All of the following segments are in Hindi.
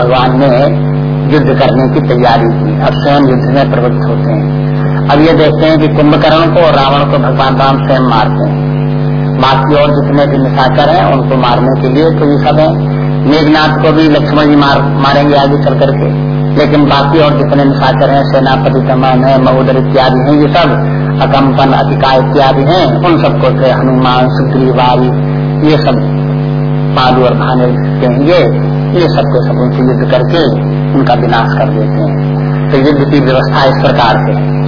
भगवान ने युद्ध करने की तैयारी की। अब स्वयं युद्ध में प्रवृत्त होते हैं। अब ये देखते हैं कि कुंभकर्ण को और रावण को भगवान राम स्वयं मारते हैं। बाकी और जितने भी निशाकर हैं उनको मारने के लिए तो ये सब है। मेघनाथ को भी लक्ष्मण जी मार, मारेंगे आगे चल करके। लेकिन बाकी और जितने निशाकर हैं सेनापति कमान है महोदर इत्यादि हैं ये सब अकम्पन अतिका इत्यादि हैं उन सबको से हनुमान सुग्रीवारी ये सब पालू और भाने ये ये सबको सब उनसे युद्ध करके उनका विनाश कर देते हैं। तो युद्ध की व्यवस्था इस प्रकार से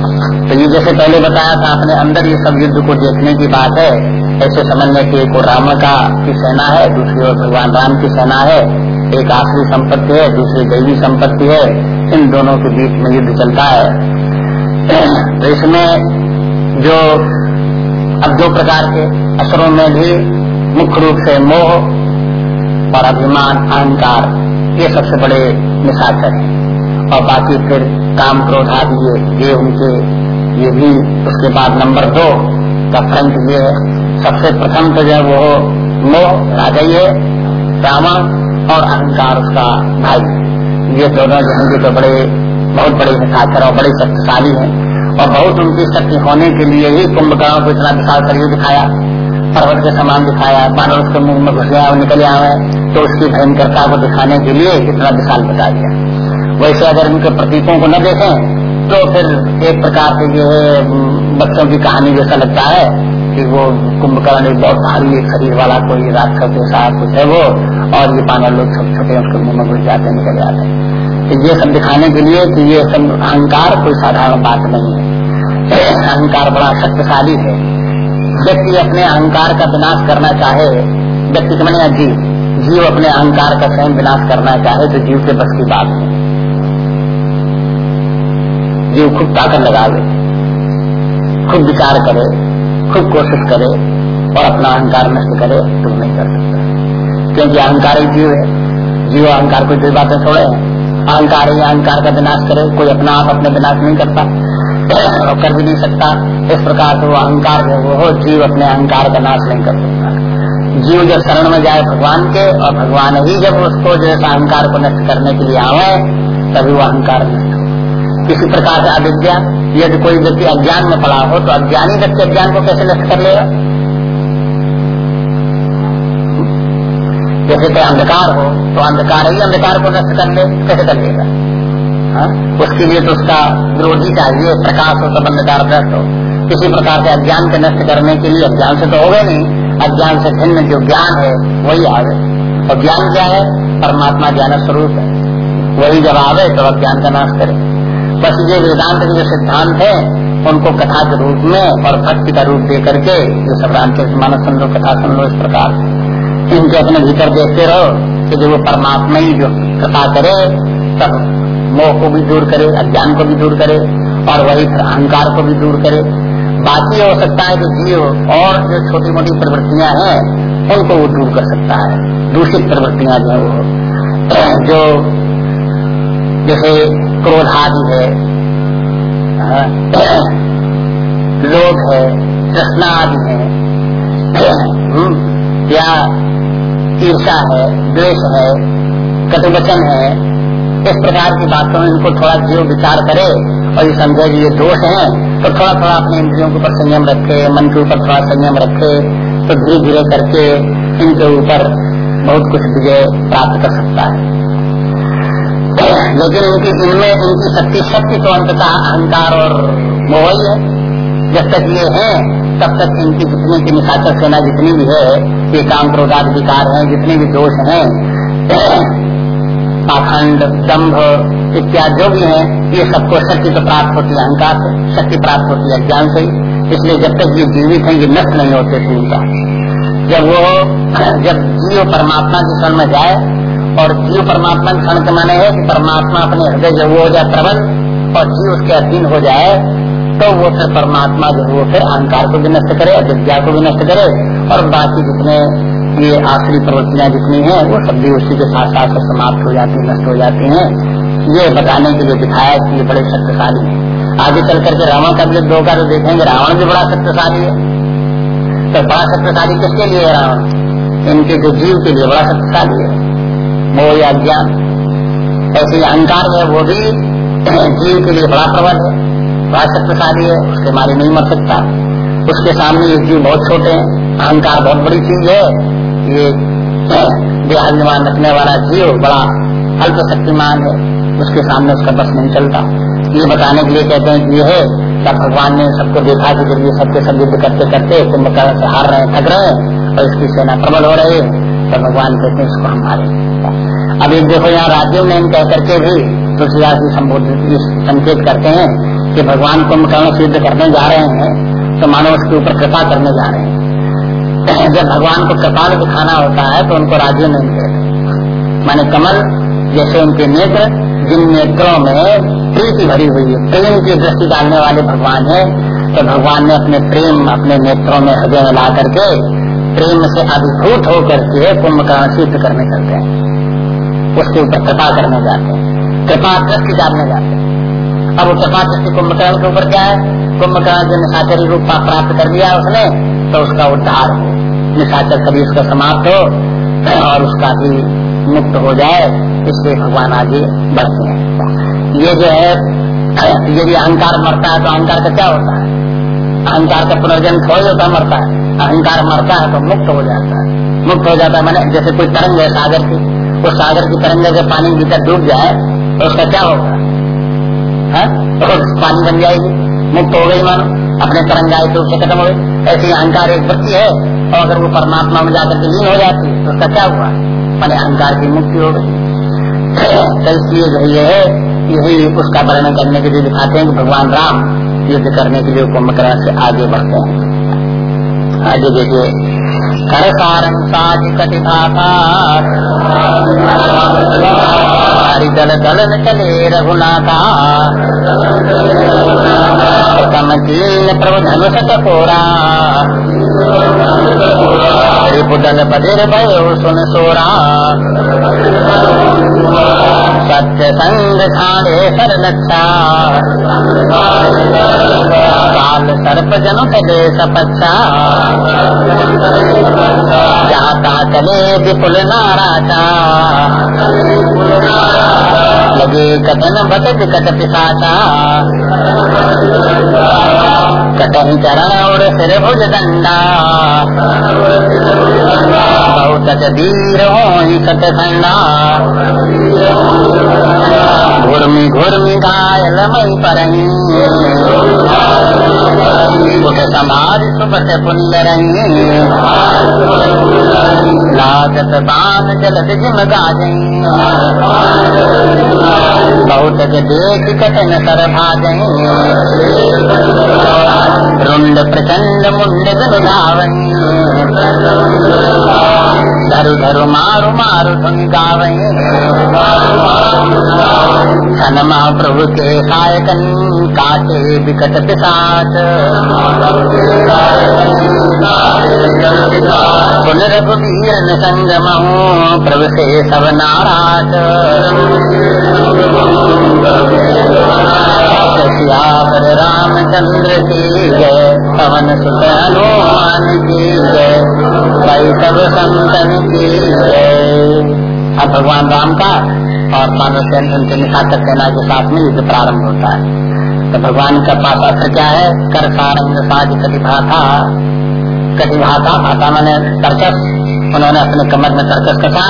तो ये जैसे पहले बताया था, अपने अंदर ये सब युद्ध को देखने की बात है। ऐसे समझने की एक राम का की सेना है, दूसरी ओर भगवान राम की सेना है। एक आखिरी संपत्ति है, दूसरी दैवी संपत्ति है। इन दोनों के बीच में युद्ध चलता है। तो इसमें जो, अब दो प्रकार के असरों में भी मुख्य रूप से मोह और अभिमान अहंकार, ये सबसे बड़े निशाचर है। और बाकी फिर काम क्रोध आदि ये ये उनके, ये भी उसके बाद नंबर दो का फ्रंट ये सबसे प्रथम तो जो वो मोह, राजा ये रावण और अहंकार उसका भाई। ये दोनों जो हैं तो बड़े, बहुत बड़े निशाचर और बड़े शक्तिशाली हैं। और बहुत उनकी शक्ति होने के लिए ही कुंभकर्ण को इतना विशाल शरीर दिखाया। पर्वत के समान दिखाया बानर उसके मुँह में घुस गया और निकल आवे तो उसकी भयंकरता को दिखाने के लिए इतना विशाल बता दिया वैसे अगर इनके प्रतीकों को न देखें तो फिर एक प्रकार से जो है बच्चों की कहानी जैसा लगता है कि वो कुंभकर्ण एक बहुत भारी शरीर वाला कोई राक्षस जैसा कुछ है वो, और ये पाना लोग छोटे छोटे उसके मुँह में घुस जाते निकल जाते तो ये सब दिखाने के लिए कि ये सब अहंकार कोई साधारण बात नहीं है। अहंकार बड़ा शक्तिशाली है। व्यक्ति अपने अहंकार का विनाश करना चाहे, व्यक्ति के मैंने अजीब जीव अपने अहंकार का स्वयं विनाश करना चाहे तो जीव के बस की बात है। जीव खूब ताकत लगावे खुद विचार करे खुद कोशिश करे और अपना अहंकार नष्ट करे तो नहीं कर सकता। क्योंकि अहंकार ही जीव है। जीव अहंकार को जो बातें छोड़े अहंकार ही अहंकार का विनाश करे, कोई अपना आप अपने विनाश नहीं करता और कर भी नहीं सकता। इस प्रकार से वो अहंकार जो वो हो, जीव अपने अहंकार का नाश नहीं कर सकता। जीव जब शरण में जाए भगवान के, और भगवान ही जब उसको जो है अहंकार को नष्ट करने के लिए आवे, तभी वो अहंकार नष्ट किसी प्रकार से अविद्या, यदि कोई व्यक्ति अज्ञान में पड़ा हो तो अज्ञानी व्यक्ति अज्ञान को कैसे नष्ट कर लेगा? जैसे कोई अंधकार हो तो अंधकार ही अंधकार को नष्ट कर ले, कैसे कर लेगा? हाँ? उसके लिए तो उसका विरोधी चाहिए, प्रकाश हो सब अंधकार हो। किसी प्रकार से अज्ञान के नष्ट करने के लिए अज्ञान से तो होगा नहीं। अज्ञान से भिन्न जो ज्ञान है, वही आवे। और ज्ञान क्या है? परमात्मा ज्ञान स्वरूप है। वही जब आवे तो अज्ञान का नाश करे। बस ये वेदांत के जो सिद्धांत है, उनको कथा के रूप में और भक्ति का रूप दे करके जो सब मानस सुन लो कथा सुन लो इस प्रकार इनके अपने भीतर देखते रहो कि जो वो परमात्मा ही जो कथा करे तब मोह को भी दूर करे, अज्ञान को भी दूर करे, और वही अहंकार को भी दूर करे। बाकी हो सकता है कि जीव और जो छोटी मोटी प्रवृत्तियाँ हैं, उनको वो दूर कर सकता है। दूषित प्रवृत्तियाँ जो है वो। जो जैसे क्रोध आदि है लोभ है कृष्णा आदि है। या ईर्षा है, द्वेष है, कटुवचन है इस प्रकार की बातों में इनको थोड़ा जीव विचार करे और ये समझे कि ये दोष है तो थोड़ा थोड़ा अपने इंद्रियों के ऊपर संयम रखे, मन के ऊपर थोड़ा संयम रखे तो धीरे धीरे करके इनके ऊपर बहुत कुछ विजय प्राप्त कर सकता है। लेकिन इनकी इनमें इनकी शक्ति शक्ति तो अंततः अहंकार और मोह ही है। जब तक ये है, तब तक इनकी जितनी की निशाचर सेना जितनी भी है ये काम क्रोधाद विकार है, जितने भी दोष हैं पाखंड, दम्भ इत्यादि जो भी है, ये सबको शक्ति तो प्राप्त होती है, अहंकार से शक्ति प्राप्त होती है, ज्ञान से इसलिए जब तक ये जीवित है, ये नष्ट नहीं होते का जब वो, जब जीव परमात्मा के क्षण में जाए, और जीव परमात्मा के क्षण के माने है कि परमात्मा अपने हृदय जब वो हो जाए प्रबल, और जीव उसके अधीन हो जाए तो वो फिर परमात्मा जो वो फिर अहंकार को भी नष्ट करे विद्या को भी नष्ट करे, और बाकी जितने ये आखिरी प्रवृत्तियाँ जितनी हैं, वो सब भी उसी के साथ साथ समाप्त हो जाती नष्ट हो जाती हैं। ये बताने के लिए दिखाया कि ये बड़े शक्तिशाली है। आगे चल करके रावण का दो का तो देखेंगे, रावण भी बड़ा शक्तिशाली है। तो बड़ा शक्तिशाली किसके लिए है रावण? इनके जो जीव के लिए बड़ा शक्तिशाली है। मोह या ज्ञान। ऐसे अहंकार है, वो भी जीव के लिए बड़ा प्रबल है, बड़ा शक्तिशाली है, उसके मारे नहीं मर सकता। उसके सामने ये जीव बहुत छोटे हैं। अहंकार बहुत बड़ी चीज़ है। ये देहाभिमान रखने वाला जीव बड़ा अल्प शक्तिमान है। उसके सामने उसका बस नहीं चलता। ये बताने के लिए कहते हैं कि है तब भगवान ने सबको देखा कि जब ये सबके सब युद्ध करते करते कुंभकर्ण से हार रहे थक रहे और इसकी सेना प्रबल हो रही है तो भगवान कहते हैं इसको हम मारे अब एक देखो यहाँ राज्यों में कह करके भी तुलसीदास जी संबोधित संकेत करते हैं कि भगवान कुंभकर्ण से युद्ध करने जा रहे हैं तो मानव उसके ऊपर कृपा करने जा रहे हैं। जब भगवान को कपाल दिखाना होता है तो उनको राज्य नहीं कहते माने कमल, जैसे उनके नेत्र, जिन नेत्रों में प्रीति भरी हुई है, प्रेम की दृष्टि डालने वाले भगवान है तो भगवान ने अपने प्रेम, अपने नेत्रों में हृदय में ला करके प्रेम से अभिभूत होकर के कुंभकर्ण सिद्ध करने चलते हैं। उसके ऊपर कृपा करने जाते हैं। कृपा दृष्टि डालने जाते हैं। अब वो कृपा दृष्टि कुंभकर्ण के ऊपर क्या है? कुंभकर्ण जो निशाचरी रूप प्राप्त कर लिया उसने। तो उसका उद्धार हो निशाचर कभी उसका समाप्त हो और उसका भी मुक्त हो जाए, इसलिए भगवान आगे बढ़ते हैं। ये जो है यदि अहंकार मरता है तो अहंकार का क्या होता है? अहंकार का पुनर्जन्म थोड़ी होता मरता है। अहंकार मरता है तो मुक्त हो जाता है। मुक्त हो जाता है मैंने जैसे कोई तरंग है, सागर की उस सागर की तरंग जब पानी भीतर डूब जाए तो उसका क्या होगा? है? तो पानी बन जाएगी। मुक्त हो गई मानो। अपने तरंग आए तो उससे खत्म हो गई ऐसी अहंकार एक वृत्ति है, और अगर वो परमात्मा में जाकर लीन हो जाती है तो उसका क्या हुआ? मैंने अहंकार की मुक्ति हो गई। तो इसलिए जो ये है, यही उसका वर्णन करने के लिए दिखाते हैं कि भगवान राम युद्ध करने के लिए कुंभकर्ण से आगे बढ़ते हैं। आगे देखिए। कर सारंग साज कटिभाता हरिदल दलन चले रघुनाथा तीन प्रभु धनुष रिपुदल बधिर भयो सुन सोरा सत्य संग खाने सर लक्षा काल सर्प जन कले सपक्षा जहाँ चले विपुल नाराचा लगे कथन बट कट पिसाचा कटन चरण और सिर भुज दंडा। बहुत वीर हो सत खंडा घुर्मी घुर्मी घायल मई परही उठ समाज सुबह पुण्य लागत बान जलद जिम गाजई। बहुत देख कटन कर भाजई रुंड प्रचंड मुंड गावई धरु धरु मारु मारु धुन गावई छन महाप्रभु के सायकन काटे विकट पिसाच पुनरघुवीर संगम प्रभु से सब नाराज़ सियावर रामचंद्र की जय, पवन सुत हनुमान की जय भाई संतन की जय। अब भगवान राम का और मानव सेन उनके निशाचर सेना के साथ में युद्ध प्रारंभ होता है। तो भगवान का पास अर्थ क्या है? कर सारंग साज कटिभाथा कटिभाथा भाता मैंने तरकस उन्होंने अपने कमर में तरकस कसा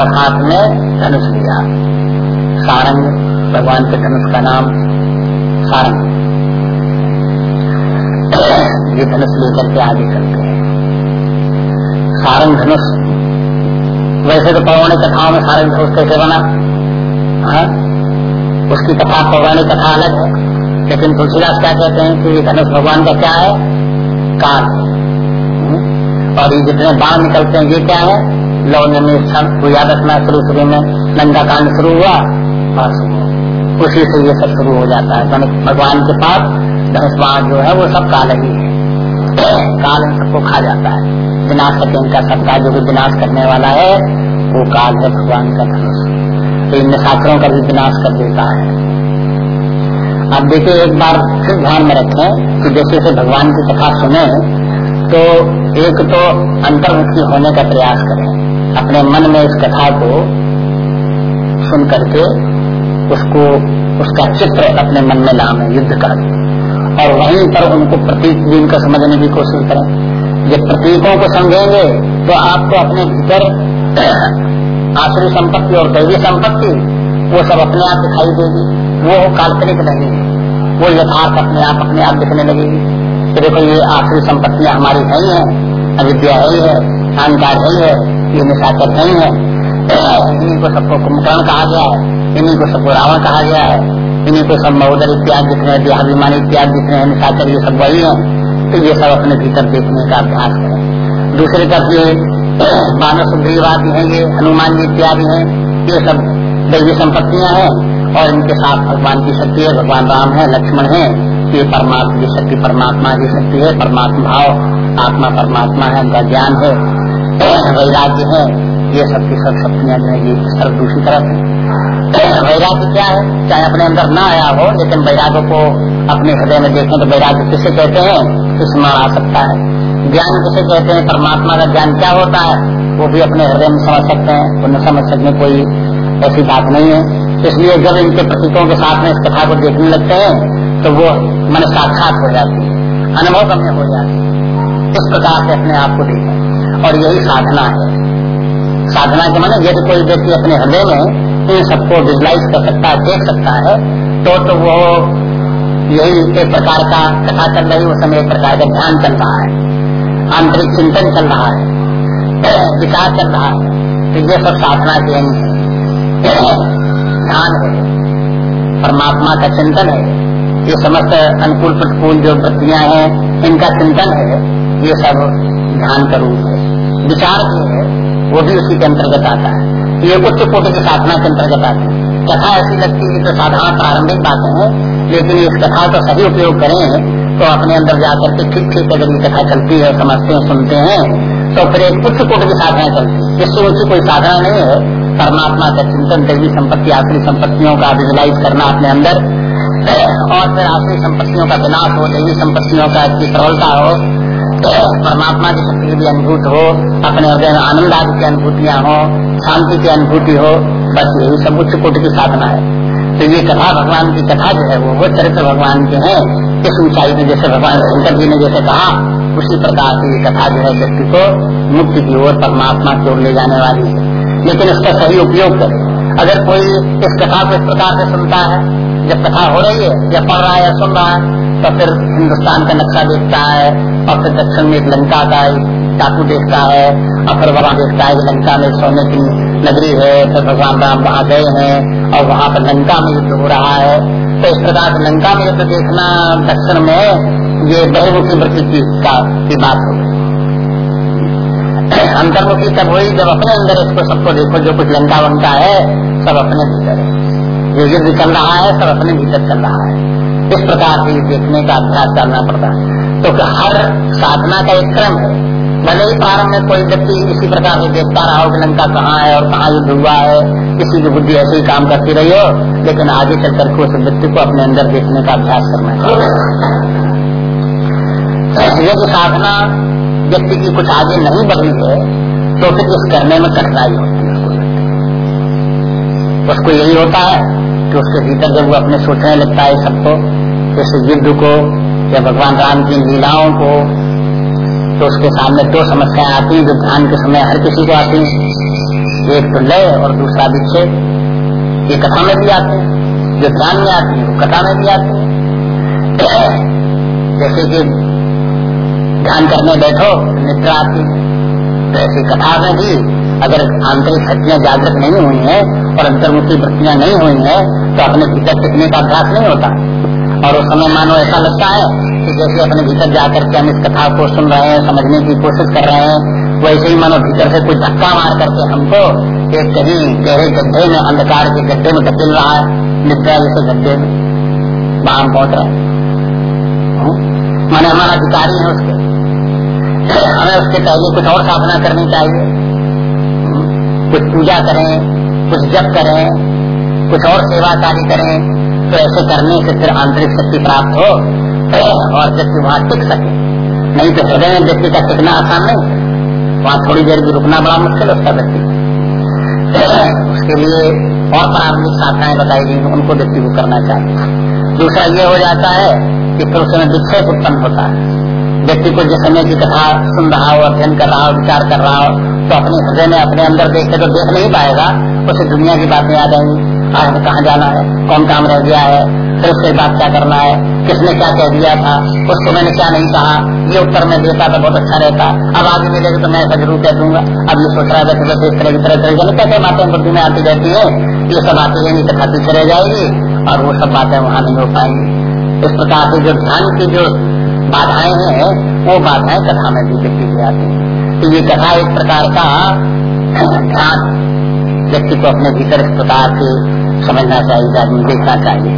और हाथ में धनुष लिया। सारंग, भगवान के धनुष का नाम सारंग ये धनुष लेकर के आगे चलते हैं सारंग धनुष। वैसे तो पौराणिक कथाओं में सारंग धनुष कैसे बना? हा? उसकी कथा पौराणिक कथा अलग है। लेकिन तुलसीदास क्या कहते हैं कि ये धनुष भगवान का क्या है? काल। और ये जितने बाण निकलते हैं, ये क्या है? लौ को पूजा रखना शुरू शुरू में नंगा कांड शुरू हुआ बस उसी से ये सब शुरू हो जाता है। भगवान के पास धनुष बाण जो है वो सब काल ही है। काल इन सबको खा जाता है। विनाश तक इनका सबका जो भी विनाश करने वाला है, वो काल है भगवान का धनुष। तो इन छात्रों का भी विनाश कर देता है। अब देखिए, एक बार फिर ध्यान में रखें कि जैसे जैसे भगवान की कथा सुने तो एक तो अंतर्मुखी होने का प्रयास करें। अपने मन में इस कथा को सुन करके उसको, उसका चित्र अपने मन में लामे युद्ध का। और वहीं पर उनको प्रतीक भी उनका समझने की कोशिश करें। जब प्रतीकों को समझेंगे तो आपको अपने भीतर आश्री संपत्ति और दैवी संपत्ति, वो सब अपने आप दिखाई देगी। वो काल्पनिक नहीं है वो यथार्थ अपने आप अपने आप दिखने लगेगी। तो देखो, ये आखिरी संपत्तियाँ हमारी नहीं है। अविद्या है है अहंकार है ही है, ये निशाचर नहीं है। इन्हीं को सबको कुंभकर्ण कहा गया है। इन्हीं को सबको रावण कहा गया है। इन्हीं को सब महोदर इत्यादि जितने देहाभिमानी इत्यादि जितने हैं, निशाचर ये सब वही है तो ये सब अपने भीतर देखने का अभ्यास करें। दूसरी तरफ़ ये मानव सुग्रीवादी है, ये हनुमान जी इत्यादि है, ये सब दैवी संपत्तियाँ हैं, और इनके साथ भगवान की शक्ति है, भगवान राम है, लक्ष्मण है, ये परमात्मा की शक्ति, परमात्मा की शक्ति है, परमात्मा भाव, आत्मा परमात्मा है, उनका ज्ञान है, वैराग्य है, ये सब की सब शक्तियाँ जो है, ये तरफ़ दूसरी तरफ़ है। वैराग्य क्या है, चाहे अपने अंदर ना आया हो, लेकिन वैराग्य को अपने हृदय में देखें तो वैराग्य किसे कहते हैं? इसमें आ सकता है? ज्ञान किसे कहते हैं? परमात्मा का ज्ञान क्या होता है? वो भी अपने हृदय में समझ सकते हैं। वो न समझ सकने कोई ऐसी बात नहीं है। इसलिए जब इनके प्रतीकों के साथ में इस कथा को देखने लगते हैं तो वो मन साक्षात हो जाती है, अनुभव में हो जाती है। इस प्रकार से अपने आप को देखें और यही साधना है। साधना के माने यदि कोई व्यक्ति अपने हृदय में इन सबको विजुलाइज कर सकता है, देख सकता है तो तो वो यही एक प्रकार का कथा चल रही है, उस समय एक प्रकार का ध्यान चल रहा है, आंतरिक चिंतन चल रहा है, विचार चल रहा है तो ये सब साधना के अंग है ध्यान है, परमात्मा का चिंतन है, ये समस्त अनुकूल प्रतिकूल जो वृत्तियाँ हैं, इनका चिंतन है, ये सब ध्यान का रूप है। विचार जो है, वो भी उसी के अंतर्गत आता है। ये उच्च कोटि की साधना के अंतर्गत आते हैं। कथा ऐसी लगती है तो साधारण प्रारंभिक बातें हैं, लेकिन इस कथा का सही उपयोग करें तो अपने अंदर जाकर के ठीक ठीक अगर ये कथा चलती है, समझते हैं, सुनते हैं तो फिर एक उच्च कोटि की साधना चलती है। इससे ऊँची कोई साधना नहीं है, परमात्मा का चिंतन, देवी संपत्ति आखिरी संपत्तियों का विजुलाइज करना अपने अंदर, और फिर आखिरी संपत्तियों का विनाश हो, देवी संपत्तियों का प्रबलता हो परमात्मा की शक्ति भी अनुभूत हो, अपने हृदय में आनंद आदि की अनुभूतियाँ हो, शांति की अनुभूति हो, बस यही सब उच्च कोटि की साधना है। तो ये कथा भगवान की कथा जो है, वो वो चरित्र भगवान के हैं। इस ऊंचाई में जैसे भगवान शंकर जी ने जैसे कहा, उसी प्रकार से ये कथा जो है व्यक्ति को मुक्ति की ओर, परमात्मा की ओर ले जाने वाली है। लेकिन इसका सही उपयोग करे। अगर कोई इस कथा को इस प्रकार से सुनता है, जब कथा हो रही है, या पढ़ रहा है या सुन रहा है तो फिर हिंदुस्तान का नक्शा देखता है, और फिर दक्षिण में लंका का टापू देखता है, और फिर वहाँ देखता है कि लंका में सोने की नगरी है, फिर भगवान राम वहाँ गए हैं, और वहाँ पर लंका में युद्ध हो रहा है। तो इस प्रकार से लंका में युद्ध देखना दक्षिण में ये बहुमुखी वृत्ति की बात हो गई। अंतर्मुखी तब हुई जब अपने अंदर इसको सबको देखो, जो कुछ लंका वंका है, सब अपने भीतर है। जो युद्ध चल रहा है, सब अपने भीतर चल रहा है। इस प्रकार से देखने का अभ्यास करना पड़ता है। तो हर साधना का एक क्रम है। भले ही प्रारंभ में कोई व्यक्ति इसी प्रकार से देखता रहा हो कि लंका कहाँ है और कहाँ युद्ध हुआ है, किसी की बुद्धि ऐसे ही काम करती रही हो, लेकिन आगे चल करके उस व्यक्ति को अपने अंदर देखने का अभ्यास करना चाहिए। यदि साधना व्यक्ति की कुछ आगे नहीं बढ़ी है तो फिर इस करने में कठिनाई होती है। उसको यही होता है कि उसके भीतर जब वो अपने सोचने लगता है सबको, जैसे युद्ध को, या भगवान राम की लीलाओं को तो उसके सामने दो समस्याएँ आती हैं, जो ध्यान के समय हर किसी को आती है। एक तो लय और दूसरा विच्छेद। ये कथा में भी आते हैं। जो ध्यान में आती है, वो कथा में भी आती है। जैसे कि ध्यान करने बैठो, निद्रा आती है। तो ऐसी कथा में भी अगर आंतरिक शक्तियाँ जागृत नहीं हुई हैं और अंतर्मुखी वृत्तियाँ नहीं हुई हैं तो अपने भीतर टिकने का अभ्यास नहीं होता। और उस समय मानो ऐसा लगता है कि जैसे अपने भीतर जाकर के हम इस कथा को सुन रहे हैं, समझने की कोशिश कर रहे हैं, वैसे ही मानो भीतर से कुछ धक्का मार करके हमको एक कहीं गहरे गड्ढे में, अंधकार के गड्ढे में धकेल रहा है। निद्रा जैसे गड्ढे में वहाँ पहुँच रहे माने हमारा अधिकारी है उसके। हमें उसके पहले कुछ और साधना करनी चाहिए। कुछ पूजा करें, कुछ जप करें कुछ और सेवा कार्य करें तो ऐसे करने से फिर आंतरिक शक्ति प्राप्त हो और व्यक्ति वहाँ टिक सके। नहीं तो हृदय में व्यक्ति का टिकना आसान नहीं वहाँ थोड़ी देर भी रुकना बड़ा मुश्किल होता व्यक्ति उसके लिए और प्रारंभिक शाखाएँ बताई गई उनको व्यक्ति को करना चाहिए। दूसरा ये हो जाता है कि फिर उसमें विक्षेप उत्पन्न होता है। व्यक्ति को जिस समय की कथा सुन रहा हो, अध्ययन कर रहा हो, विचार कर रहा हो तो अपने हृदय में अपने अंदर देखे तो देख नहीं पाएगा, उसे दुनिया की बातें याद आएँगी। आज कहाँ जाना है? कौन काम रह गया है? फिर उसके बाद क्या करना है? किसने क्या कह दिया था? उसको मैंने क्या नहीं कहा? ये उत्तर मैं देता तो बहुत अच्छा रहता। अब आगे मिलेगा तो मैं ऐसा ज़रूर कह दूँगा। अब ये सोच रहा है इस तरह की तरह तरह क्या क्या बातें बुद्धि में आती रहती है? ये सब आती रहेंगी कथा पीछे रह जाएगी और वो सब बातें वहाँ नहीं हो पाएँगी। इस प्रकार से जो ध्यान की जो बाधाएँ हैं, वो बाधाएँ कथा में भी की आती है। तो ये कथा एक प्रकार का ध्यान व्यक्ति को अपने भीतर इस प्रकार से समझना चाहिए आदमी देखना चाहिए।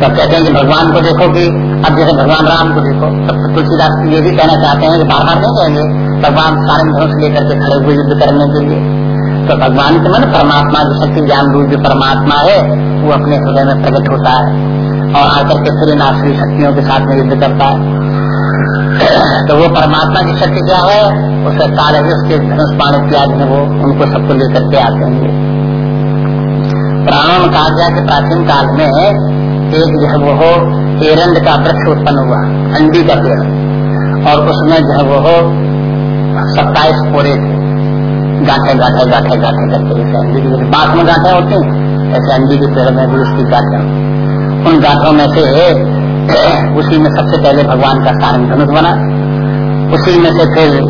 तो कहते हैं कि भगवान को देखो कि अब जैसे भगवान राम को देखो, तब तो तुलसीदास ये भी कहना चाहते हैं कि बार बार नहीं कहेंगे, भगवान सारे धनुष लेकर के खड़े हुए युद्ध करने के लिए। तो भगवान के मन परमात्मा जो शक्ति, ज्ञान रूप जो परमात्मा है, वो अपने हृदय में प्रकट होता है और आकर के फिर इन आश्री शक्तियों के साथ में युद्ध करता है। तो वो परमात्मा की शक्ति क्या है? उसे सारे उसके धनुष पाण इत्यादि में वो उनको सबको लेकर के आते हैं प्राणों गया कि प्राचीन काल में एक जो है वो एरंड का वृक्ष उत्पन्न हुआ, अंडी का पेड़। और उसमें जो है वो सत्ताईस पोरे थे। गाठे गाठे गाठे गाठे करके जैसे अंडी की बात में गाठे होते हैं, ऐसे अंडी के पेड़ में भी उसकी गाठे उन गाठों में से उसी में सबसे पहले भगवान का सारंग धनुष बना। उसी में से फिर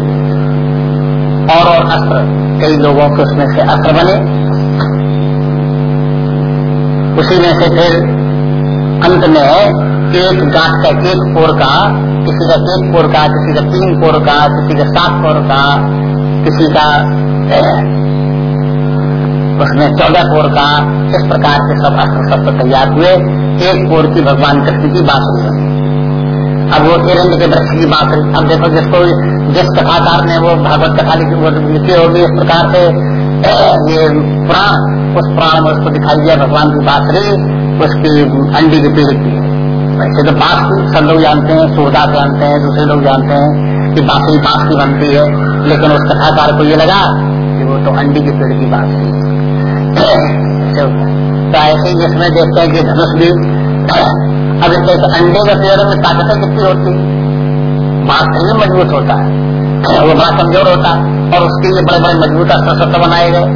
और और अस्त्र, कई लोगों के उसमें से अस्त्र बने। उसी में से फिर अंत में एक गांठ का एक कोर का, किसी का एक कोर का, किसी का तीन कोर का, किसी का सात कोर का, किसी का उसमें चौदह कोर का इस प्रकार के सब अस्त्र शस्त्र तैयार हुए एक कोर की भगवान कृष्ण की बांसुरी बनी अब वो हिरण्य के वृक्ष की बांसुरी अब देखो जिसको जिस कथाकार ने वो भागवत कथा लिखी होगी इस प्रकार से। ये पुराण, उस प्राण में उसको दिखाई दिया, भगवान की बांसुरी उसकी अंडी की पेड़ की। वैसे तो बाँस सब लोग जानते हैं, सूरदास जानते हैं, दूसरे लोग जानते हैं कि बांसुरी बाँस की बनती है। लेकिन उस कथाकार को ये लगा कि वो तो अंडी के पेड़ की बांसुरी तो ऐसे ही देखते हैं कि धनुष भी, अब इस अंडे के पेड़ में ताकतें कितनी होती बाँस भी मज़बूत होता है। वो बड़ा कमज़ोर होता है और उसके लिए बड़े बड़े मज़बूत अस्त्र बनाए गए।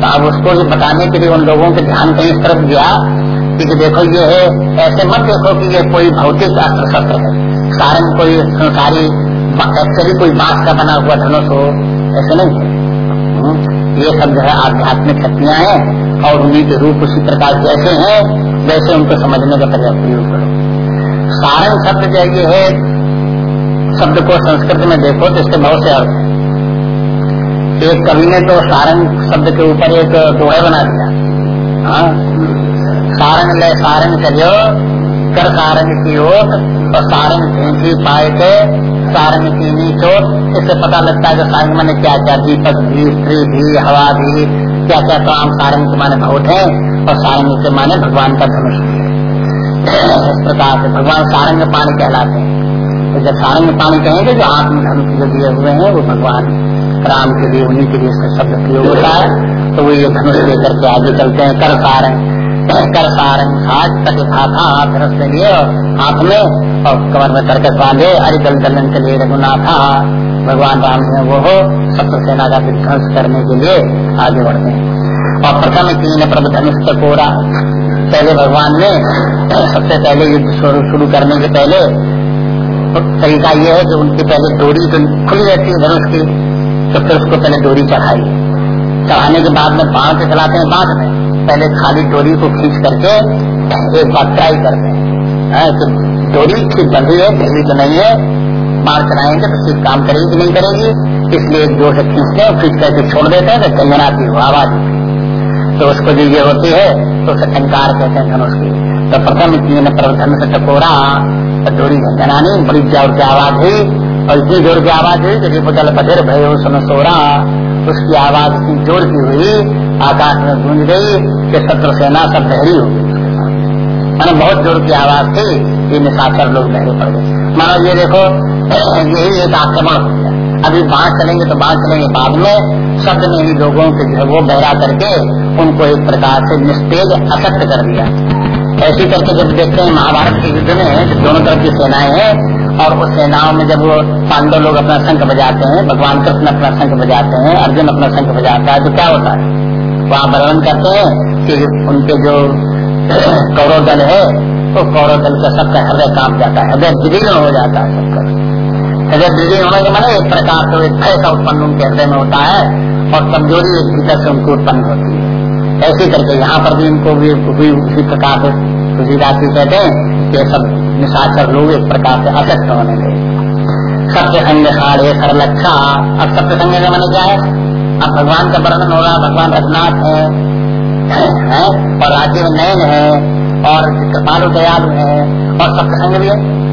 तो अब उसको ये बताने के लिए उन लोगों के ध्यान कहीं इस तरफ़ गया कि देखो ये है, ऐसे मत देखो कि ये कोई भौतिक अस्त्र शस्त्र है। कारण कोई संसारी एक्चुअली कोई बाँस का बना हुआ धनुष हो, ऐसे नहीं है। हम्म, ये सब जो है आध्यात्मिक शक्तियाँ हैं और उन्हीं के रूप उसी प्रकार जैसे हैं वैसे उनको समझने का प्रयोग करो सारंग शब्द जो ये है शब्द को संस्कृत में देखो तो इसके बहुत से अर्थ है। एक कवि ने तो सारंग शब्द के ऊपर एक दोहे बना दिया। हाँ? सारंग ले सारंग चलो कर सारंग की ओट और सारंग झेंसी पाए सारंग की चोट इससे पता लगता है कि सारंग मैंने क्या क्या दीपक भी, स्त्री भी, हवा भी क्या क्या तो आम सारंग के माने बहुत है और सारंग के माने भगवान का धनुष है। इस प्रकार से भगवान सारंग पानी कहलाते हैं। तो जब सारंग पानी कहेंगे, जो आत्म धनुष जो दिए हुए हैं, वो भगवान राम के लिए, उन्हीं के लिए शब्द प्रयोग होता है तो वो ये धनुष लेकर के आगे चलते हैं, कर सारंग कर सारंग हाथ तक था हाथ से लिए हाथ में और कमर में करकस बांधे अरे दल दलन के लिए रघुनाथा। भगवान राम ने वो हो, सप्त सेना का विध्वंस करने के लिए आगे बढ़ते हैं। और प्रथम तीन प्रभ धनुष चकोरा पहले भगवान ने सबसे पहले युद्ध शुरू करने के पहले तरीका ये है कि उनकी पहले डोरी जो खुली रहती है धनुष की तो फिर उसको पहले डोरी चढ़ाई। चढ़ाने के बाद में बाढ़ से चलाते हैं बाद में पहले खाली डोरी को खींच करके एक बार ट्राई करते हैं। तो डोरी ठीक बंधी है ढीली तो नहीं है। मार चलाएँगे तो ठीक काम करेगी नहीं करेगी? इसलिए एक ज़ोर से खींचते हैं खींच करके छोड़ देते हैं तो कंगन आती हो। आवाज़ तो उसको जो ये होती है तो उसे टंकार कहते हैं धनुष की। तो प्रथम तीन प्रधन से टकोरा तो डोरी झंझनानी बड़ी ज़ोर की आवाज़ हुई, और इतनी ज़ोर की आवाज़ हुई कि रिपुतल बधिर भय सुन सोरा उसकी आवाज़ इतनी ज़ोर की हुई, आकाश में गूंज गई कि शत्रु सेना सब बहरी हो गई। मैंने बहुत ज़ोर की आवाज़ थी ये निशाचर लोग बहरे पड़ गए। मानो ये देखो, यही एक आक्रमण हो गया। अभी बाढ़ चलेंगे तो बाढ़ चलेंगे, बाद में शब्द ने ही लोगों के जो वो बहरा करके उनको एक प्रकार से निस्तेज असत्य कर दिया। ऐसी करके जब देखते हैं महाभारत के युद्ध में, दोनों तरफ़ की सेनाएँ हैं और उस सेनाओं में जब पांडव लोग अपना शंख बजाते हैं, भगवान कृष्ण अपना शंख बजाते हैं, अर्जुन अपना शंख बजाता है तो क्या होता है? वहाँ वर्णन करते हैं कि उनके जो कौरव दल है तो कौरव दल का सबका हृदय काँप जाता है, हृदय विदीर्ण हो जाता है सबका। हृदय विदीर्ण होने के माने एक प्रकार से एक भय का उत्पन्न उनके हृदय में होता है और कमज़ोरी एक भीतर से उनको उत्पन्न होती है। ऐसे करके यहाँ पर भी उनको भी उसी प्रकार से उसी राशि कहते हैं कि सब निशाचर लोग एक प्रकार से असक्त होने लगे। सत्य संग साढ़े सरलक्षा अब सत्य संग का मैंने क्या है? अब भगवान का वर्णन हो रहा भगवान रघुनाथ है, है? और राज्य में नयन है और कृपालु दयालु है। और सत्संग भी है।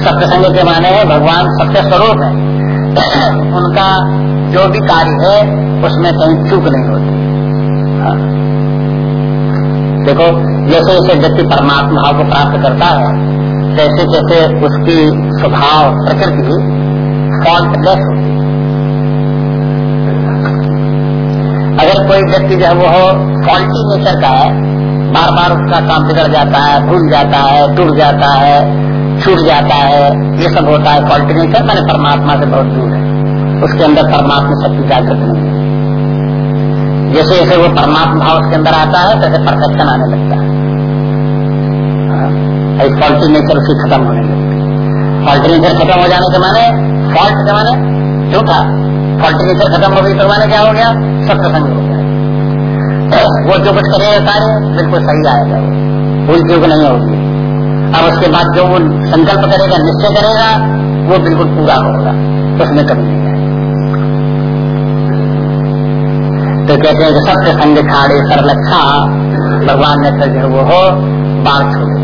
सत्संग के माने है भगवान सत्य स्वरूप है। उनका जो भी कार्य है उसमें कहीं चूक नहीं होती। हाँ। देखो जैसे जैसे व्यक्ति परमात्मा भाव को प्राप्त करता है जैसे जैसे उसकी स्वभाव प्रकृति फॉल्टलेस होती अगर कोई व्यक्ति जो है वो फॉल्टी नेचर का है बार बार उसका काम बिगड़ जाता है, भूल जाता है टूट जाता है, छूट जाता है, ये सब होता है फॉल्टी नेचर मैंने परमात्मा से बहुत दूर है। उसके अंदर परमात्मा शक्ति जागृत नहीं है। जैसे जैसे वो परमात्मा भाव उसके अंदर आता है, तैसे परफेक्शन आने लगता है। फॉल्टी हाँ, नेचर उसकी खत्म होने लगती फॉल्टी नेचर खत्म हो जाने के माने फॉल्ट के माने झूठा फॉल्टी नेचर खत्म हो गई तो माने क्या हो गया? सत्संग हो गया। वो जो कुछ करेगा कार्य बिल्कुल सही आएगा भूल चूक नहीं होगी। अब उसके बाद जो वो संकल्प करेगा निश्चय करेगा वो बिल्कुल पूरा होगा। उसमें कभी नहीं तो कहते हैं कि सत्य संग खाड़े सरलक्षा भगवान ने फिर वो हो बाढ़ छोड़े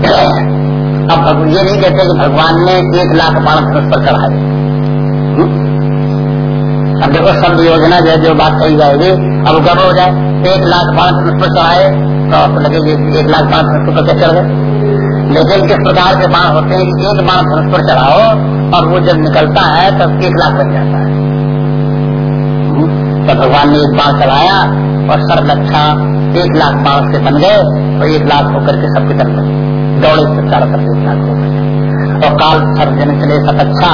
अब ये नहीं कहते कि भगवान ने एक लाख बाण धनुष पर चढ़ाए। हम्म? अब देखो सब योजना जो है, जो बात कही जाएगी, अब गर्व हो जाए? एक लाख बाण धनुष पर चढ़ाए तो आपको लगेगी एक लाख बाण धनुष पर चढ़ गए। लेकिन किस प्रकार के बाण होते हैं एक बाण धनुष पर चढ़ाओ और वो जब निकलता है तब एक लाख बन जाता है। तो भगवान ने एक बाण चलाया और सर लक्षा एक लाख बाण से बन गए और एक लाख होकर के सबके तरफ़ दौड़े चारों तरफ़ लाख और काल सर्जन चले सब अच्छा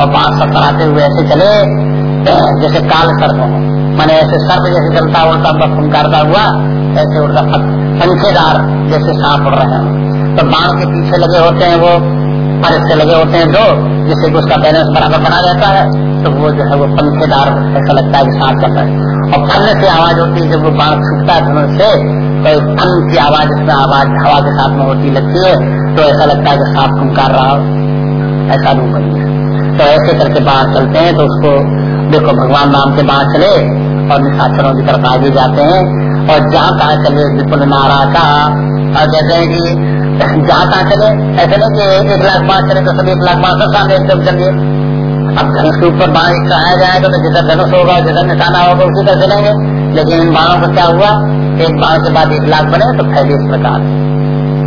और बाण सब चलाते हुए ऐसे चले, जैसे काल सर्प हो मैंने ऐसे सर्प जैसे चलता उड़ता हुआ फुंकारता हुआ, ऐसे उड़ता पंखेदार जैसे सांप उड़ रहे हैं। तो बाण के पीछे लगे होते हैं वो फर्श इससे लगे होते हैं दो, जिससे कि उसका बैलेंस बराबर बना रहता है। तो वो जो है वो पंखेदार, ऐसा लगता है कि सांप चल रहा है और फन से आवाज़ होती है जब वो बाढ़ छूटता है धनुष से तो फन की आवाज़ आवाज़, हवा के साथ में होती लगती है तो ऐसा लगता है कि सांप फुंकार रहा हो। ऐसा रूप बन गया तो ऐसे करके बाहर चलते हैं तो उसको देखो, भगवान नाम के बाहर चले और निशाचरों की तरफ़ आगे जाते हैं। और जहाँ कहा चले, विपुल नारा का और कहते हैं कि जहाँ कहाँ चले, ऐसे नहीं कि एक लाख पाँच चले तो सब एक लाख पाँच सौ सामने एकदम चलिए अब धनुष के ऊपर बाण कहा जाएगा तो जिधर धनुष होगा, जिधर निशाना होगा, उसी तरह चलेंगे। लेकिन इन बाणों का क्या हुआ? एक बाण के बाद एक लाख बने तो फैले इस प्रकार।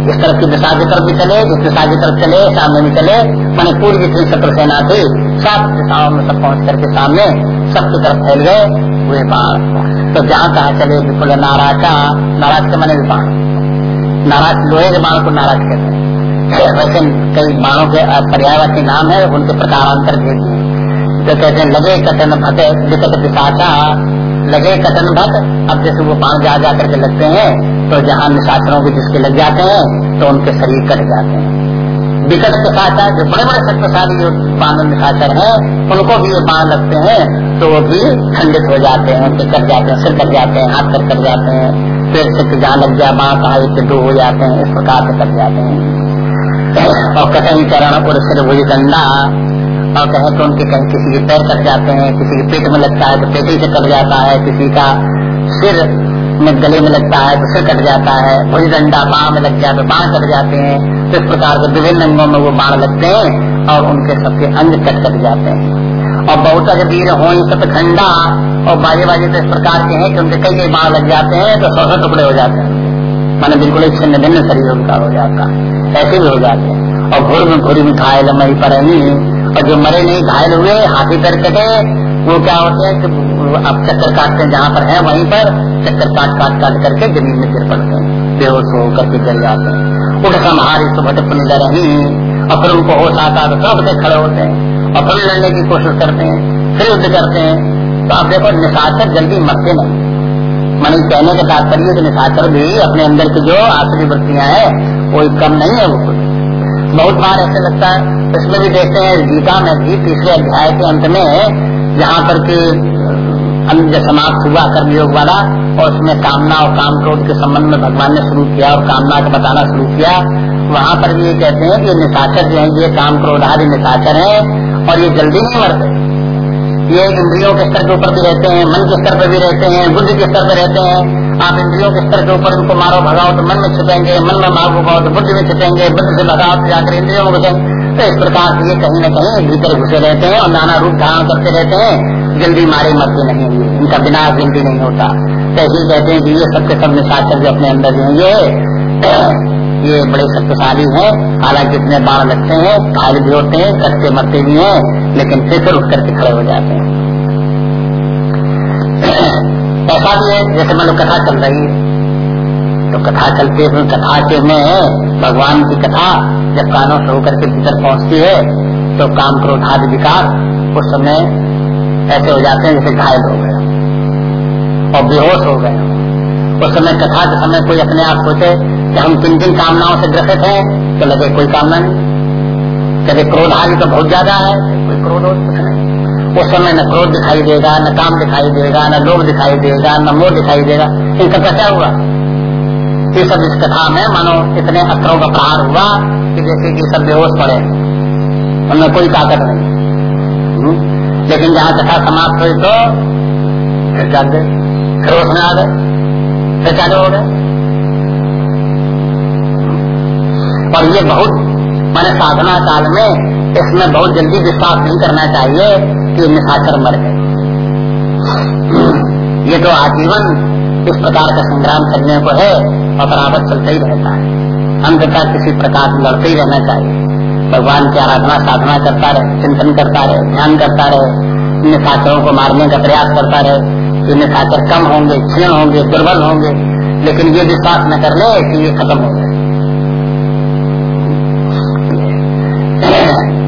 इस तरफ़ की दिशा की तरफ़ भी चले इस दिशा की तरफ़ चले, सामने भी चले। मैंने पूरी जितनी शत्रु सेना थी। सब दिशाओं में सब पहुँच करके सामने सबकी तरफ़ फैल गए, हुए बाण तो जहाँ कहा चले, विपुल का नाराज़ के मैंने भी बाण नाराज़ लोहे के बाण को नाराज़ कहते हैं। वैसे कई बाणों के पर्यायवाची नाम है, उनके प्रकारांतर भेद जो कहते हैं, लगे कटन भट विकट पिशाचा, लगे कटन भट अब जैसे वो बाण जा जा करके लगते हैं तो जहाँ निशाचरों के जिसके लग जाते हैं तो उनके शरीर कट जाते हैं। विकट पिशाचा, जो बड़े बड़े शक्तिशाली जो बाण निशाचर है, उनको भी ये बाण लगते हैं तो वो भी खंडित हो जाते हैं, उनके कट जाते हैं, सिर कट जाते हैं, हाथ कट जाते हैं पेड़ से जहाँ लग गया माँ कहा हो जाते हैं, इस प्रकार से कट जाते हैं। और कहीं चरण और सिर वही डंडा और कहें तो उनके कहीं किसी के पैर कट जाते हैं, किसी के पेट में लगता है तो पेटी से कट जाता है, किसी का सिर में गले में लगता है तो सिर कट जाता है भुज डंडा बाह में लग जाए तो बाढ़ कट जाते हैं। तो इस प्रकार के विभिन्न अंगों में वो बाढ़ लगते हैं और उनके सबके अंग कट कट जाते हैं। और बहुत वीर हो खंडा, और बाजे बाजे तो इस प्रकार के हैं कि उनके कई कई बाढ़ लग जाते हैं तो सौ सौ टुकड़े हो जाते हैं। माने बिल्कुल छिन्न भिन्न शरीर उनका हो जाता है। ऐसे भी हो जाते हैं। और घोर में घोरी में घायल लमई पर और जो मरे नहीं, घायल हुए, हाथी पर कटे, वो क्या होते हैं कि अब चक्कर काटते हैं जहाँ पर है, वहीं पर चक्कर काट काट काट करके ज़मीन में गिर पड़ते हैं। बेहोश होकर के गिर जाते हैं। उठ संहारी सुबह पुण्य रही और फिर उनको होश आता तो सब के खड़े होते हैं। और फिर लड़ने की कोशिश करते हैं, फिर युद्ध करते हैं। तो आप देखो निशाचर जल्दी मरते नहीं। मन कहने का तात्पर्य कि निशाचर भी अपने अंदर की जो आसरी वृत्तियाँ हैं वो कम नहीं है वो कुछ। बहुत बार ऐसे लगता है, इसमें भी देखते हैं, गीता में भी तीसरे अध्याय के अंत में, जहाँ पर की समाप्त हुआ कर्मयोग वाला, और उसमें कामना और काम क्रोध के संबंध में भगवान ने शुरू किया और कामना का बताना शुरू किया, वहाँ पर भी ये कहते हैं कि निशाचर जो है, ये काम क्रोध आदि निशाचर है, और ये जल्दी नहीं मरते। ये इंद्रियों के स्तर के ऊपर भी रहते हैं, मन के स्तर पर भी रहते हैं, बुद्धि के स्तर पर रहते हैं आप इंद्रियों के स्तर के ऊपर उनको मारो, भगाओ तो मन में छिपेंगे, मन में मारो भगाओ तो बुद्धि में छिपेंगे, बुद्धि से भगाओ तो जाकर इंद्रियों में घुसेंगे तो इस प्रकार से ये कहीं न कहीं भीतर घुसे रहते हैं और नाना रूप धारण करते रहते हैं। जल्दी मारे मरते नहीं इनका बिना जल्दी नहीं होता। तो ऐसे कहते हैं कि ये सबके सब निशाचर जो अपने अंदर जो ये ये बड़े शक्तिशाली हैं। हालाँकि इतने बाढ़ लगते हैं घायल भी होते हैं, कटते मरते भी हैं, लेकिन फिर उठ करके खड़े हो जाते हैं। ऐसा भी है, जैसे मान लो कथा चल रही है। तो कथा चलते हुए कथा के में भगवान की कथा जब कानों से होकर के भीतर पहुँचती है तो काम क्रोधादि विकार उस समय ऐसे हो जाते हैं जैसे घायल हो गए। और बेहोश हो गए। उस समय कथा के समय कोई अपने आप सोचे कि हम किन किन कामनाओं से ग्रसित हैं तो लगे कोई कामना नहीं। कभी क्रोध आदि तो बहुत ज़्यादा है, कोई क्रोध हो कुछ नहीं उस समय न क्रोध दिखाई देगा, न काम दिखाई देगा, न लोभ दिखाई देगा, न मोह दिखाई देगा। इनका क्या हुआ? ये सब इस कथा में मानो इतने अस्त्रों का प्रहार हुआ कि जैसे कि सब बेहोश पड़े उनमें कोई ताकत नहीं। हम्म? लेकिन जहाँ कथा समाप्त हुई तो फिर जाग गए। फिर उसमें आ गए। फिर चालू हो गए। और ये बहुत, मैंने साधना काल में इसमें बहुत जल्दी विश्वास नहीं करना चाहिए। कि निशाचर मर गए। ये तो आजीवन इस प्रकार का संग्राम करने को है और बराबर चलता ही रहता है। अंततः किसी प्रकार लड़ते ही रहना चाहिए। भगवान की आराधना, साधना करता रहे, चिंतन करता रहे, ध्यान करता रहे निशाचरों को मारने का प्रयास करता रहे। कि निशाचर कम होंगे, क्षीण होंगे, दुर्बल होंगे, लेकिन ये विश्वास न कर ले कि ये खत्म हो गए।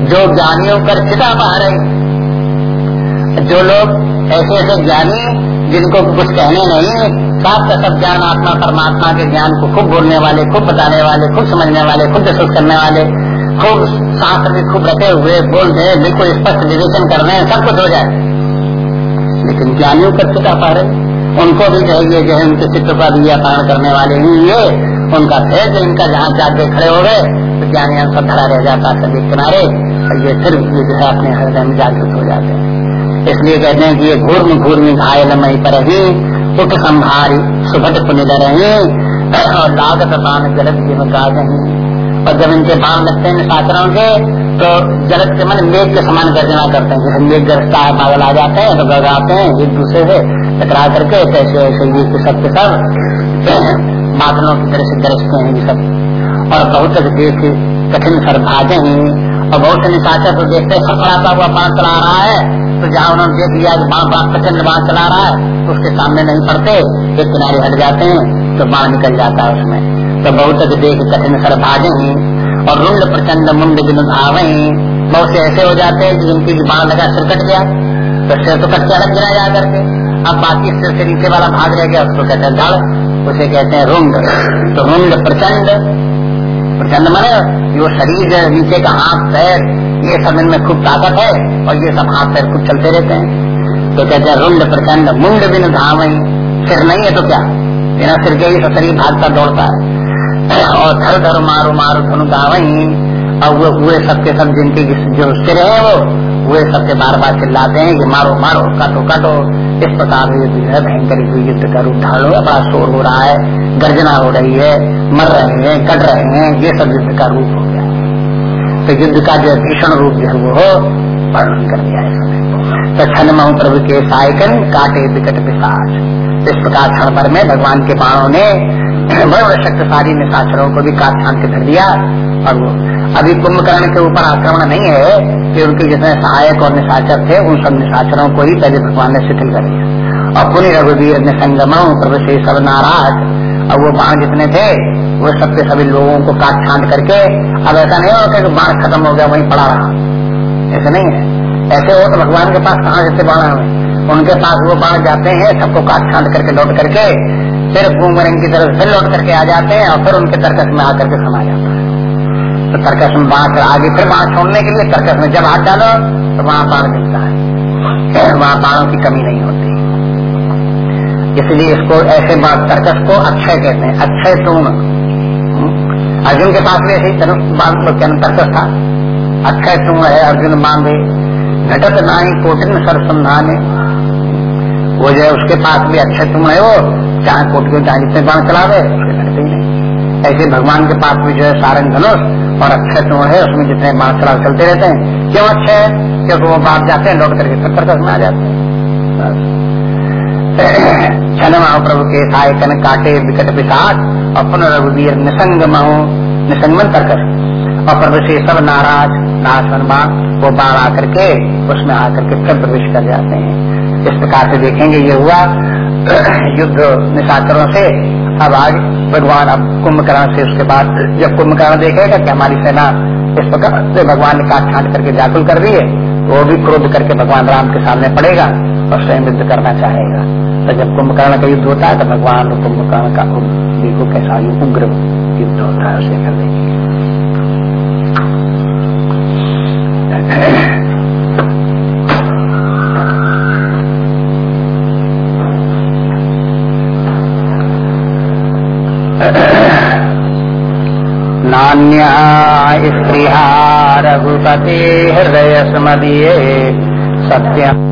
जो ज्ञानियों पर चिता पा रहे जो लोग ऐसे ऐसे ज्ञानी जिनको कुछ कहने नहीं, साफ़ का सब ज्ञान आत्मा, परमात्मा के ज्ञान को खूब बोलने वाले, खूब बताने वाले, खूब समझने वाले, खूब महसूस करने वाले, खूब शास्त्र में खूब रखे हुए, बोल रहे बिल्कुल स्पष्ट विवेचन कर रहे हैं, सब कुछ हो जाए। लेकिन ज्ञानियों कर चिता पा रहे उनको भी चाहिए जो है उनके चित्र का भी अपहरण करने वाले ही। ये उनका थे जो इनका, जहाँ जाके खड़े हो गए तो ज्ञानी सब धरा रह जाता सभी किनारे, और ये फिर जो है अपने हृदय में जागृत हो जाते हैं। इसलिए कहते हैं कि ये घूर्म घूर्मी घायल मई पर ही उठ संभारी सुभट पुनिल रही और लागत बाण जलद जिम गाजही और जब इनके बाण लगते हैं निशाचरों के तो जलद के मन मेघ के समान गर्जना करते हैं। जैसे मेघ गरजता है बादल आ जाते हैं तो गरजाते हैं, एक दूसरे से टकरा करके ऐसे ऐसे ये सब के सब बादलों की तरह से गरजते हैं ये सब। और बहुत देख कठिन सरभाजे ही। और बहुत से निशाचर को देखते हैं फड़फड़ाता हुआ बाढ़ चला रहा है। तो जहाँ उन्होंने देख लिया कि बाढ़ बाढ़ प्रचंड बाढ़ चला रहा है तो उसके सामने नहीं पड़ते, एक किनारे हट जाते हैं तो बाढ़ निकल जाता है उसमें। तो बहुत देख कठिन सर भागे और रुंड प्रचंड मुंड बिन धावे बहुत से ऐसे हो जाते हैं कि जिनकी बाढ़ लगा सिर कट गया तो सिर तो कट अलग गिरा जा करके, अब बाकी सिर से नीचे वाला भाग रह गया, उसको कहते हैं धड़ उसे कहते हैं रुंड। तो रुंड प्रचंड प्रचंड मने, जो शरीर नीचे का हाथ, पैर ये सब इनमें खूब ताकत है और ये सब हाथ पैर खूब चलते रहते हैं। तो कहते हैं, रुंड प्रचंड, मुंड बिन धावई, सिर नहीं है तो क्या? बिना सिर के ही शरीर भागता दौड़ता है। और धर धर मारो मारो धुन गावई और वो हुए सबके सब जिनके जो सिर है वो वे सबके बार बार चिल्लाते हैं कि मारो मारो, काटो काटो। इस प्रकार है भयंकर युद्ध का रूप ढालो बड़ा शोर हो रहा है, गर्जना हो रही है, मर रहे हैं, कट रहे हैं, ये सब युद्ध का रूप हो तो युद्ध का जो भीषण रूप जो है वो वर्णन कर दिया है तो क्षण महु प्रभु के साइकन काटे विकट पिशाच इस प्रकार क्षण भर में भगवान के बाणों ने बड़े बड़े शक्तिशाली निशाचरों को भी काट छान के धर दिया। और वो अभी कुंभकर्ण के ऊपर आक्रमण नहीं है, कि उनके जितने सहायक और निशाचर थे, उन सब निशाचरों को ही पहले भगवान ने शिथिल कर दिया। और पुण्य रघुवीर ने संगम प्रभु से सब नाराज़ और वो बाण जितने थे, वो सबके सभी लोगों को काट छांट करके, अब ऐसा नहीं होता कि बाण खत्म हो गया, वहीं पड़ा रहा। ऐसे नहीं है। ऐसे हो तो भगवान के पास कहाँ जैसे बाण है उनके पास वो बाण जाते हैं, सबको काट छांट करके लौट करके, फिर बूमरंग की तरफ़ फिर लौट करके आ जाते हैं, और फिर उनके तर्कस में आकर के समा जाता है। तो तर्कस में बाढ़ आगे फिर बाढ़ छोड़ने के लिए तर्कस में जब हाथ डालो तो वहाँ बाढ़ मिलता है। वहाँ बाढ़ों की कमी नहीं होती। इसलिए इसको ऐसे बात तर्कस को अक्षय कहते हैं। अक्षय तूण अर्जुन के पास भी ऐसे तर्कस था अक्षय तूण है, अर्जुन बांधे घटत नाई कोटिन सरसंधाने। वो जो है उसके पास भी अक्षय तुम है वो, चाहे कोट चाहे जितने बाण चला रहे उसके घटते ही नहीं। ऐसे भगवान के पास भी जो है सारंग धनुष और अक्षय तो है, उसमें जितने बाण चढ़ाव चलते रहते हैं। क्यों अक्षय? है क्योंकि वो बात जाते हैं लौट करके तक में आ जाते हैं। छन प्रभु के सायकन काटे विकट विषाद और पुनरघुवीर निसंग महो निसंगमन कर और प्रभु से सब नाराज़ नाशवन बाण वो बाढ़ आकर के उसमें आकर के फिर प्रवेश कर जाते हैं इस प्रकार से देखेंगे ये हुआ युद्ध निशाचरों से अब आज भगवान अब कुंभकर्ण से उसके बाद जब कुंभकर्ण देखेगा कि हमारी सेना इस प्रकार से भगवान ने काट छाट करके जाकुल कर दी है तो वो भी क्रोध करके भगवान राम के सामने पड़ेगा और स्वयं युद्ध करना चाहेगा तो जब कुंभकर्ण का युद्ध होता है तो भगवान कुंभकर्ण का देखो कैसा उग्र युद्ध होता है उसे कर देखिए नान्या हृदय स्मदीये सत्य